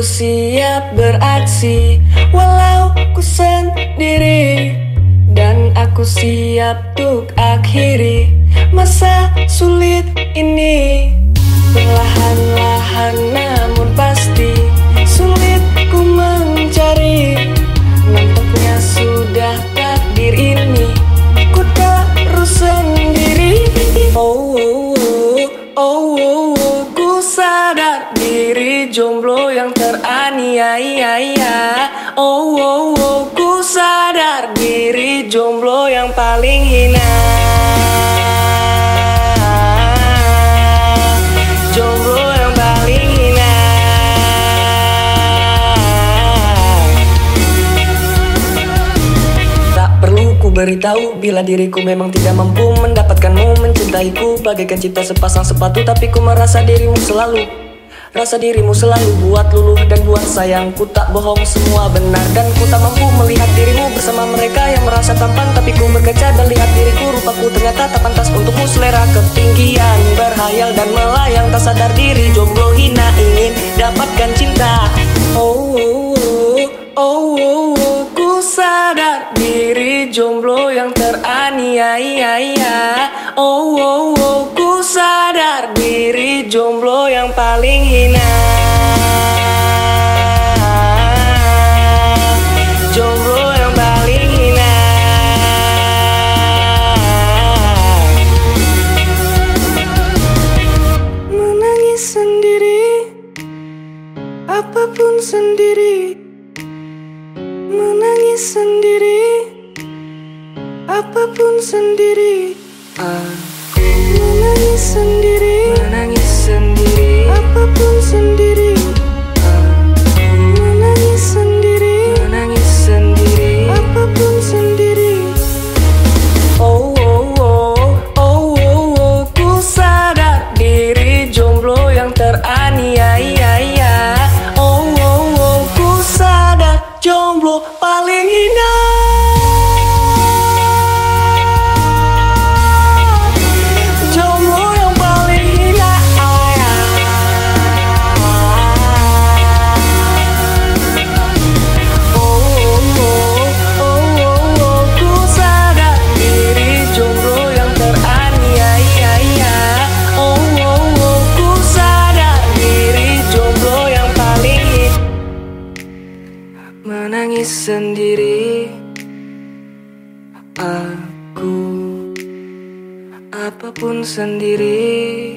siap beraksi Walau ku sendiri. Dan aku siap untuk akhiri Masa sulit ini. Perlahan-lahan namun pasti jomblo yang teraniaya. Oh, oh, oh, ku sadar diri jomblo yang paling hina. Jomblo yang paling hina. Tak perlu ku beritahu bila diriku memang tidak mampu mendapatkanmu. Mencintaiku bagaikan cipta sepasang sepatu tapi ku merasa dirimu selalu Rasa dirimu selalu buat luluh dan buat sayangku tak bohong semua benar Dan ku tak mampu melihat dirimu bersama mereka yang merasa tampan. Tapi ku berkaca dan lihat diriku rupaku ternyata tak pantas untukmu Selera. Ketinggian berhayal dan melayang. Tak sadar diri jomblo hina ingin dapatkan cinta. Oh, oh, oh, oh, oh, oh. ku sadar diri jomblo yang teraniaya. Oh, oh, paling hina. Menangis sendiri Apa pun sendiri. Menangis sendiri Apa pun sendiri. Aku teraniaya sendiri. Aku Apa pun sendiri